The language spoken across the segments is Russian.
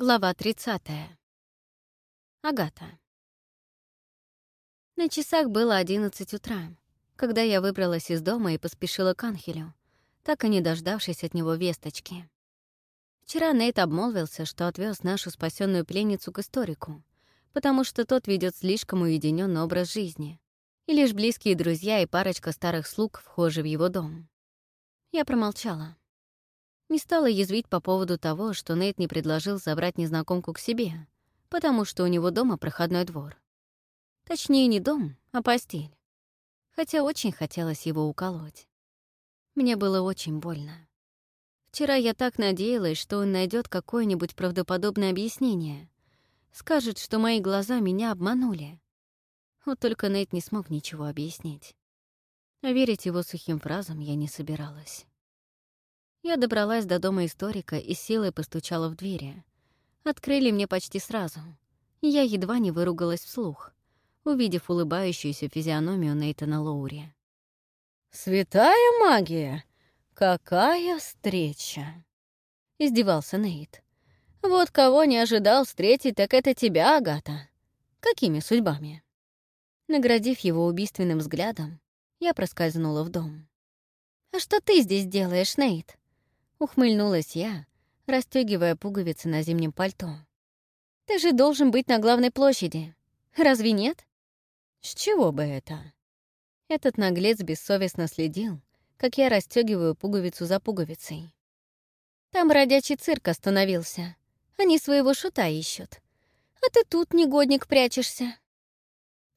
Глава 30. Агата. На часах было 11 утра, когда я выбралась из дома и поспешила к Анхелю, так и не дождавшись от него весточки. Вчера Нейт обмолвился, что отвез нашу спасенную пленницу к историку, потому что тот ведет слишком уединенный образ жизни, и лишь близкие друзья и парочка старых слуг вхожи в его дом. Я промолчала не стала язвить по поводу того, что Нейт не предложил забрать незнакомку к себе, потому что у него дома проходной двор. Точнее, не дом, а постель. Хотя очень хотелось его уколоть. Мне было очень больно. Вчера я так надеялась, что он найдет какое-нибудь правдоподобное объяснение. Скажет, что мои глаза меня обманули. Вот только Нейт не смог ничего объяснить. А верить его сухим фразам я не собиралась. Я добралась до дома историка и силой постучала в двери. Открыли мне почти сразу. Я едва не выругалась вслух, увидев улыбающуюся физиономию Нейтана Лоури. «Святая магия! Какая встреча!» — издевался Нейт. «Вот кого не ожидал встретить, так это тебя, Агата. Какими судьбами?» Наградив его убийственным взглядом, я проскользнула в дом. «А что ты здесь делаешь, Нейт?» Ухмыльнулась я, расстегивая пуговицы на зимнем пальто. «Ты же должен быть на главной площади. Разве нет?» «С чего бы это?» Этот наглец бессовестно следил, как я расстегиваю пуговицу за пуговицей. «Там родячий цирк остановился. Они своего шута ищут. А ты тут, негодник, прячешься».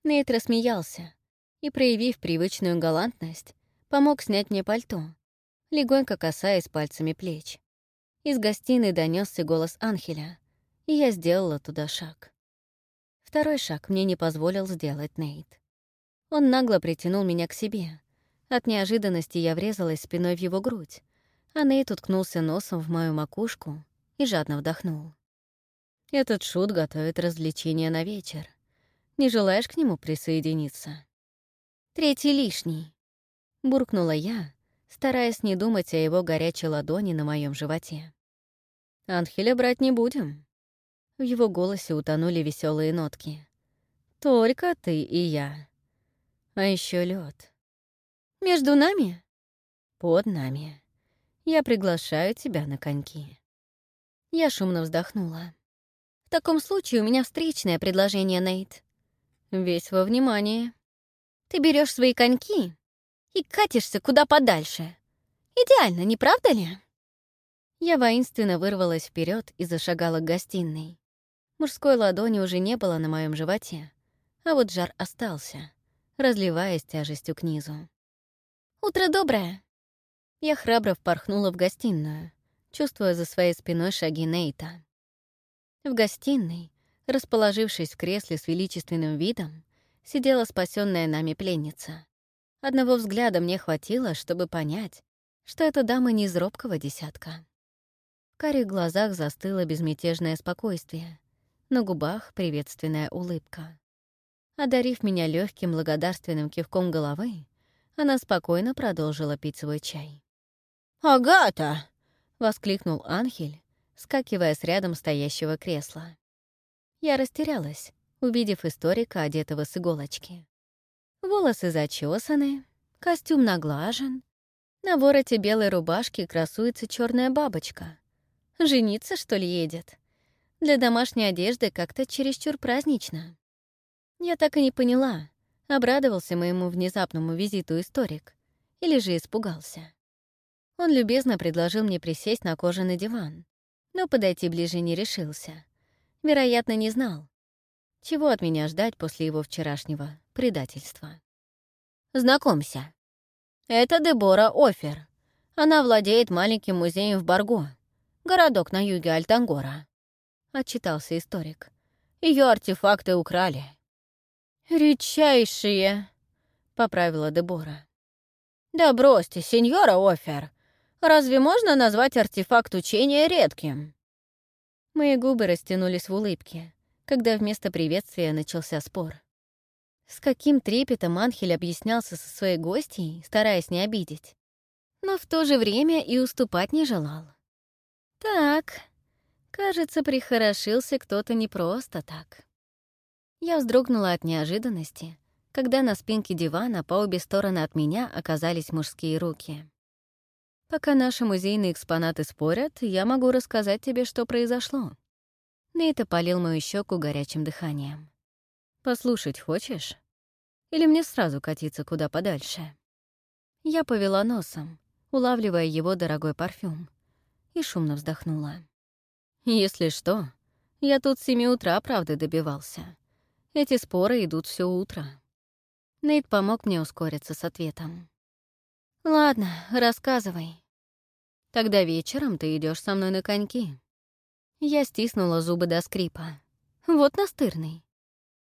Нейт рассмеялся и, проявив привычную галантность, помог снять мне пальто, легонько касаясь пальцами плеч. Из гостиной донесся голос Анхеля, и я сделала туда шаг. Второй шаг мне не позволил сделать Нейт. Он нагло притянул меня к себе. От неожиданности я врезалась спиной в его грудь, а Нейт уткнулся носом в мою макушку и жадно вдохнул. «Этот шут готовит развлечения на вечер. Не желаешь к нему присоединиться?» «Третий лишний», — буркнула я, стараясь не думать о его горячей ладони на моем животе. «Анхеля брать не будем». В его голосе утонули веселые нотки. «Только ты и я. А еще лед. «Между нами?» «Под нами. Я приглашаю тебя на коньки». Я шумно вздохнула. «В таком случае у меня встречное предложение, Нейт. Весь во внимание. Ты берешь свои коньки и катишься куда подальше. Идеально, не правда ли?» Я воинственно вырвалась вперед и зашагала к гостиной. Мужской ладони уже не было на моем животе, а вот жар остался, разливаясь тяжестью к низу. «Утро доброе!» Я храбро впорхнула в гостиную, чувствуя за своей спиной шаги Нейта. В гостиной, расположившись в кресле с величественным видом, сидела спасенная нами пленница. Одного взгляда мне хватило, чтобы понять, что эта дама не из робкого десятка. В карих глазах застыло безмятежное спокойствие, на губах приветственная улыбка. Одарив меня легким благодарственным кивком головы, она спокойно продолжила пить свой чай. «Агата!» — воскликнул Анхель, скакивая с рядом стоящего кресла. Я растерялась, увидев историка, одетого с иголочки. Волосы зачесаны, костюм наглажен. На вороте белой рубашки красуется черная бабочка. Жениться, что ли, едет? Для домашней одежды как-то чересчур празднично. Я так и не поняла, обрадовался моему внезапному визиту историк или же испугался. Он любезно предложил мне присесть на кожаный диван, но подойти ближе не решился. Вероятно, не знал, чего от меня ждать после его вчерашнего предательства. Знакомься. Это Дебора Офер. Она владеет маленьким музеем в Барго, городок на юге Альтангора. Отчитался историк. Ее артефакты украли. «Редчайшие», — поправила Дебора. «Да бросьте, сеньора Офер. Разве можно назвать артефакт учения редким?» Мои губы растянулись в улыбке, когда вместо приветствия начался спор. С каким трепетом Анхель объяснялся со своей гостьей, стараясь не обидеть. Но в то же время и уступать не желал. «Так, кажется, прихорошился кто-то не просто так». Я вздрогнула от неожиданности, когда на спинке дивана по обе стороны от меня оказались мужские руки. Пока наши музейные экспонаты спорят, я могу рассказать тебе, что произошло. Нейта полил мою щеку горячим дыханием. «Послушать хочешь?» Или мне сразу катиться куда подальше? Я повела носом, улавливая его дорогой парфюм, и шумно вздохнула. «Если что, я тут с семи утра правды добивался. Эти споры идут все утро». Нейт помог мне ускориться с ответом. «Ладно, рассказывай. Тогда вечером ты идешь со мной на коньки». Я стиснула зубы до скрипа. «Вот настырный».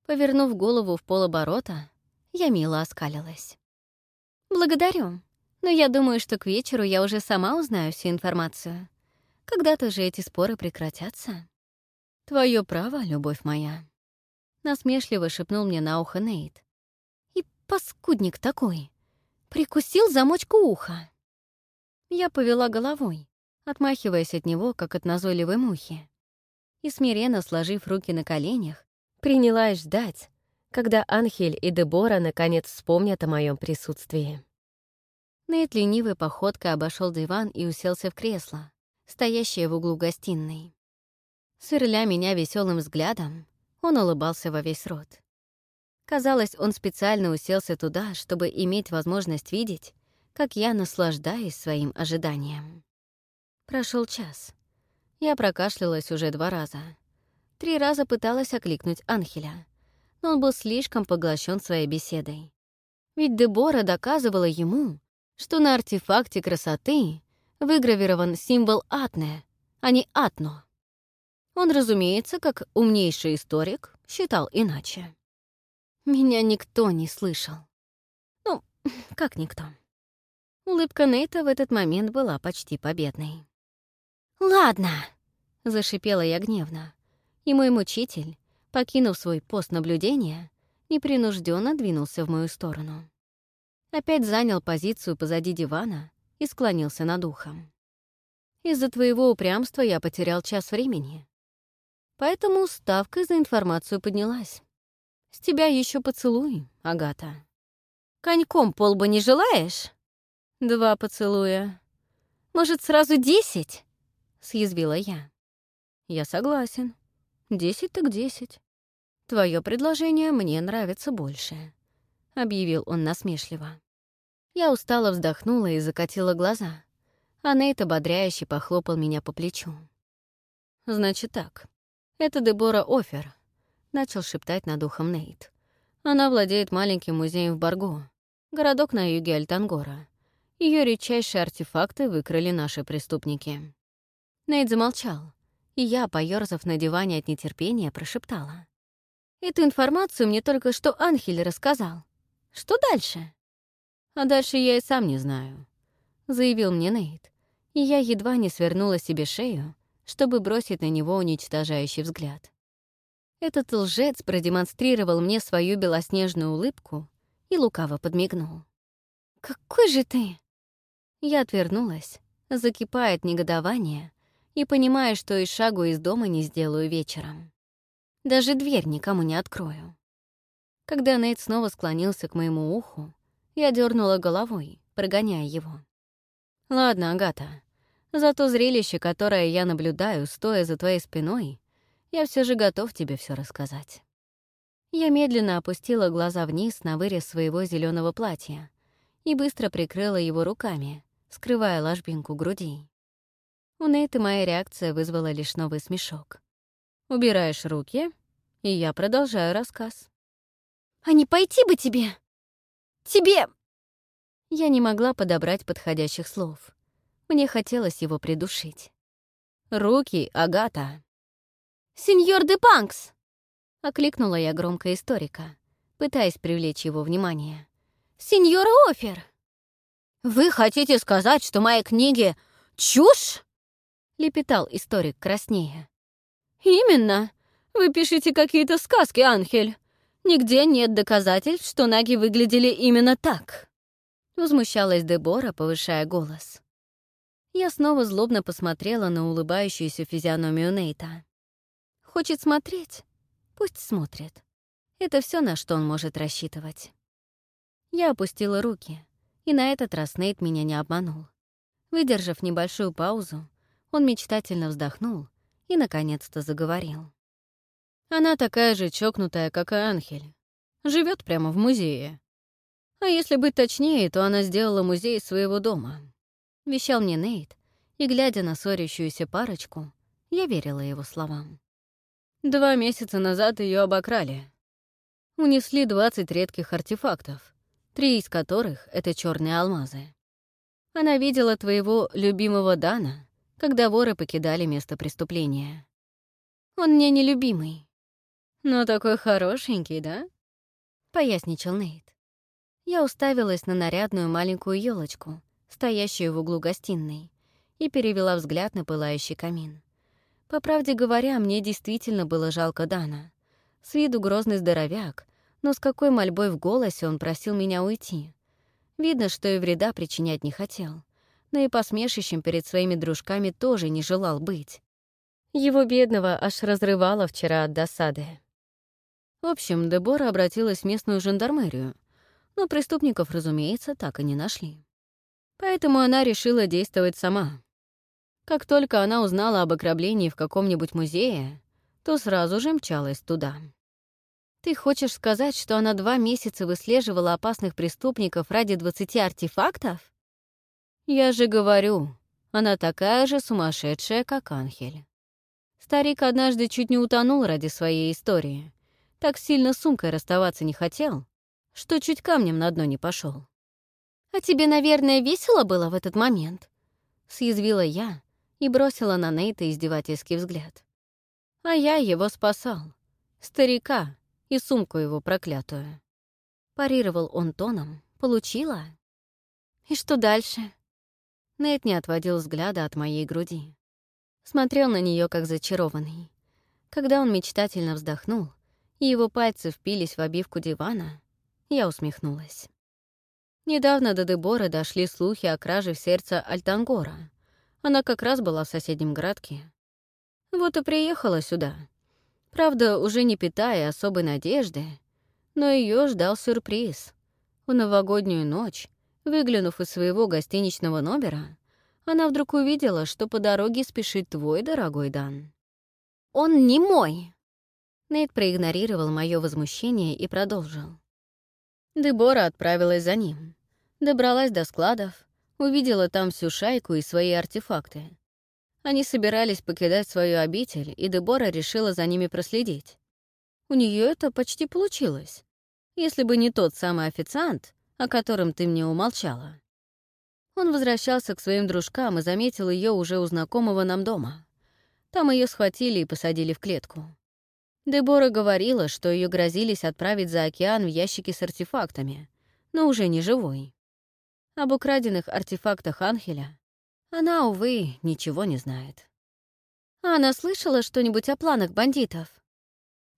Повернув голову в полоборота, я мило оскалилась. «Благодарю, но я думаю, что к вечеру я уже сама узнаю всю информацию. Когда-то же эти споры прекратятся». «Твое право, любовь моя», — насмешливо шепнул мне на ухо Нейт. «И паскудник такой! Прикусил замочку уха!» Я повела головой, отмахиваясь от него, как от назойливой мухи. И смиренно, сложив руки на коленях, принялась ждать, когда Анхель и Дебора наконец вспомнят о моем присутствии. Нейт ленивой походкой обошел диван и уселся в кресло, стоящее в углу гостиной. Сверля меня веселым взглядом, он улыбался во весь рот. Казалось, он специально уселся туда, чтобы иметь возможность видеть, как я наслаждаюсь своим ожиданием. Прошел час. Я прокашлялась уже два раза. Три раза пыталась окликнуть Анхеля но он был слишком поглощен своей беседой. Ведь Дебора доказывала ему, что на артефакте красоты выгравирован символ Атне, а не Атно. Он, разумеется, как умнейший историк, считал иначе. Меня никто не слышал. Ну, как никто. Улыбка Нейта в этот момент была почти победной. «Ладно!» — зашипела я гневно. И мой мучитель, покинув свой пост наблюдения, непринужденно двинулся в мою сторону. Опять занял позицию позади дивана и склонился над ухом. «Из-за твоего упрямства я потерял час времени. Поэтому ставка за информацию поднялась. С тебя еще поцелуй, Агата. Коньком полба не желаешь?» «Два поцелуя. Может, сразу десять?» — съязвила я. «Я согласен», Десять так десять. Твое предложение мне нравится больше», — объявил он насмешливо. Я устало вздохнула и закатила глаза, а Нейт ободряюще похлопал меня по плечу. «Значит так, это Дебора Офер», — начал шептать над ухом Нейт. «Она владеет маленьким музеем в Барго, городок на юге Альтангора. Ее редчайшие артефакты выкрали наши преступники». Нейт замолчал, и я, поёрзав на диване от нетерпения, прошептала. «Эту информацию мне только что Анхель рассказал. Что дальше?» «А дальше я и сам не знаю», — заявил мне Нейт, и я едва не свернула себе шею, чтобы бросить на него уничтожающий взгляд. Этот лжец продемонстрировал мне свою белоснежную улыбку и лукаво подмигнул. «Какой же ты!» Я отвернулась, закипая от негодования, и понимая, что и шагу из дома не сделаю вечером. Даже дверь никому не открою. Когда Нейт снова склонился к моему уху, я дернула головой, прогоняя его. «Ладно, Агата, за то зрелище, которое я наблюдаю, стоя за твоей спиной, я все же готов тебе все рассказать». Я медленно опустила глаза вниз на вырез своего зеленого платья и быстро прикрыла его руками, скрывая ложбинку груди. У Нейта моя реакция вызвала лишь новый смешок. «Убираешь руки, и я продолжаю рассказ». «А не пойти бы тебе! Тебе!» Я не могла подобрать подходящих слов. Мне хотелось его придушить. «Руки, Агата!» «Сеньор де Панкс!» — окликнула я громко историка, пытаясь привлечь его внимание. «Сеньор Офер!» «Вы хотите сказать, что мои книги — чушь?» — лепетал историк краснее. «Именно. Вы пишете какие-то сказки, Анхель. Нигде нет доказательств, что наги выглядели именно так». Возмущалась Дебора, повышая голос. Я снова злобно посмотрела на улыбающуюся физиономию Нейта. «Хочет смотреть? Пусть смотрит. Это все, на что он может рассчитывать». Я опустила руки, и на этот раз Нейт меня не обманул. Выдержав небольшую паузу, он мечтательно вздохнул и, наконец-то, заговорил. «Она такая же чокнутая, как и Анхель. Живет прямо в музее. А если быть точнее, то она сделала музей своего дома», — вещал мне Нейт, и, глядя на ссорящуюся парочку, я верила его словам. Два месяца назад ее обокрали. Унесли 20 редких артефактов, три из которых — это черные алмазы. Она видела твоего любимого Дана когда воры покидали место преступления. «Он мне нелюбимый». «Но такой хорошенький, да?» — поясничал Нейт. Я уставилась на нарядную маленькую елочку, стоящую в углу гостиной, и перевела взгляд на пылающий камин. По правде говоря, мне действительно было жалко Дана. С виду грозный здоровяк, но с какой мольбой в голосе он просил меня уйти. Видно, что и вреда причинять не хотел но и посмешищем перед своими дружками тоже не желал быть. Его бедного аж разрывало вчера от досады. В общем, Дебора обратилась в местную жандармерию, но преступников, разумеется, так и не нашли. Поэтому она решила действовать сама. Как только она узнала об ограблении в каком-нибудь музее, то сразу же мчалась туда. Ты хочешь сказать, что она два месяца выслеживала опасных преступников ради 20 артефактов? «Я же говорю, она такая же сумасшедшая, как Анхель». Старик однажды чуть не утонул ради своей истории. Так сильно с сумкой расставаться не хотел, что чуть камнем на дно не пошел. «А тебе, наверное, весело было в этот момент?» — съязвила я и бросила на Нейта издевательский взгляд. А я его спасал. Старика и сумку его проклятую. Парировал он тоном. «Получила?» «И что дальше?» Нейт не отводил взгляда от моей груди. Смотрел на нее как зачарованный. Когда он мечтательно вздохнул, и его пальцы впились в обивку дивана, я усмехнулась. Недавно до Дебора дошли слухи о краже в сердце Альтангора. Она как раз была в соседнем городке. Вот и приехала сюда. Правда, уже не питая особой надежды, но ее ждал сюрприз. В новогоднюю ночь Выглянув из своего гостиничного номера, она вдруг увидела, что по дороге спешит твой дорогой Дан. «Он не мой!» Нейт проигнорировал мое возмущение и продолжил. Дебора отправилась за ним. Добралась до складов, увидела там всю шайку и свои артефакты. Они собирались покидать свою обитель, и Дебора решила за ними проследить. У нее это почти получилось. Если бы не тот самый официант, о котором ты мне умолчала. Он возвращался к своим дружкам и заметил ее уже у знакомого нам дома. Там ее схватили и посадили в клетку. Дебора говорила, что ее грозились отправить за океан в ящики с артефактами, но уже не живой. Об украденных артефактах Анхеля она, увы, ничего не знает. А она слышала что-нибудь о планах бандитов?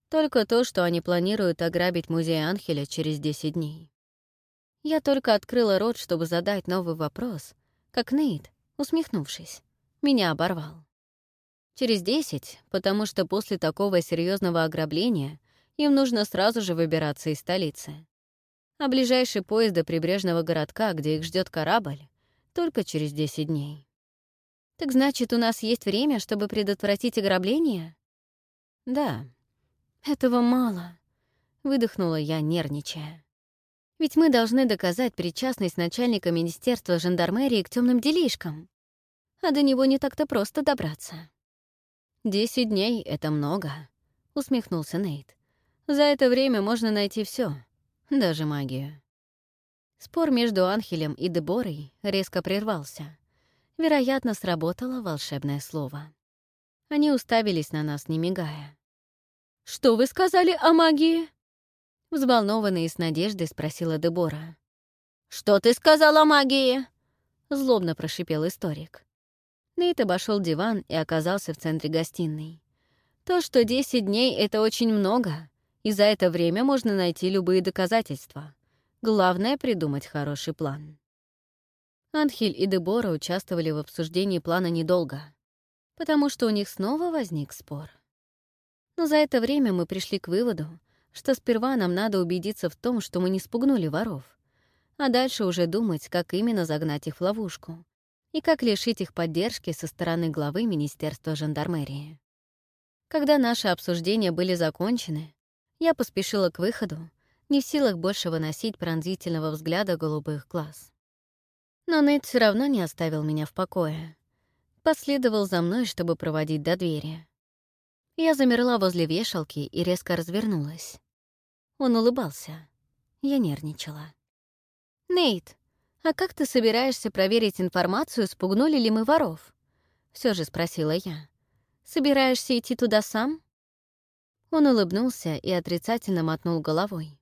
Только то, что они планируют ограбить музей Анхеля через 10 дней. Я только открыла рот, чтобы задать новый вопрос, как Нейт, усмехнувшись, меня оборвал. Через десять, потому что после такого серьезного ограбления им нужно сразу же выбираться из столицы. А ближайший поезд до прибрежного городка, где их ждет корабль, только через 10 дней. «Так значит, у нас есть время, чтобы предотвратить ограбление?» «Да». «Этого мало», — выдохнула я, нервничая. Ведь мы должны доказать причастность начальника Министерства жандармерии к темным делишкам. А до него не так-то просто добраться. «Десять дней — это много», — усмехнулся Нейт. «За это время можно найти все, даже магию». Спор между Анхелем и Деборой резко прервался. Вероятно, сработало волшебное слово. Они уставились на нас, не мигая. «Что вы сказали о магии?» Взволнованная и с надеждой спросила Дебора. «Что ты сказал о магии?» Злобно прошипел историк. Нейт обошел диван и оказался в центре гостиной. То, что 10 дней — это очень много, и за это время можно найти любые доказательства. Главное — придумать хороший план. Анхель и Дебора участвовали в обсуждении плана недолго, потому что у них снова возник спор. Но за это время мы пришли к выводу, что сперва нам надо убедиться в том, что мы не спугнули воров, а дальше уже думать, как именно загнать их в ловушку и как лишить их поддержки со стороны главы Министерства жандармерии. Когда наши обсуждения были закончены, я поспешила к выходу, не в силах больше выносить пронзительного взгляда голубых глаз. Но Нейт все равно не оставил меня в покое. Последовал за мной, чтобы проводить до двери. Я замерла возле вешалки и резко развернулась. Он улыбался. Я нервничала. «Нейт, а как ты собираешься проверить информацию, спугнули ли мы воров?» Все же спросила я. «Собираешься идти туда сам?» Он улыбнулся и отрицательно мотнул головой.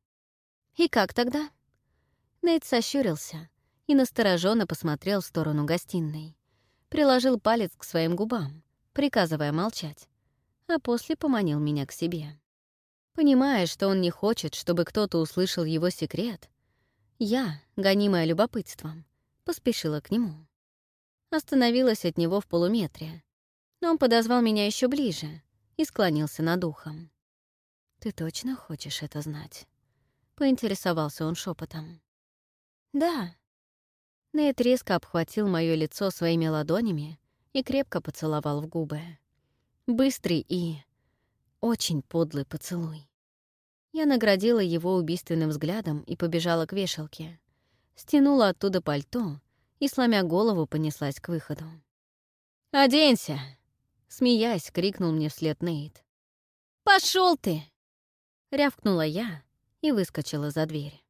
«И как тогда?» Нейт сощурился и настороженно посмотрел в сторону гостиной. Приложил палец к своим губам, приказывая молчать, а после поманил меня к себе. Понимая, что он не хочет, чтобы кто-то услышал его секрет, я, гонимая любопытством, поспешила к нему. Остановилась от него в полуметре, но он подозвал меня еще ближе и склонился над ухом. «Ты точно хочешь это знать?» — поинтересовался он шепотом. «Да». Нейт резко обхватил мое лицо своими ладонями и крепко поцеловал в губы. Быстрый и очень подлый поцелуй. Я наградила его убийственным взглядом и побежала к вешалке. Стянула оттуда пальто и, сломя голову, понеслась к выходу. «Оденься!» — смеясь, крикнул мне вслед Нейт. «Пошёл ты!» — рявкнула я и выскочила за дверь.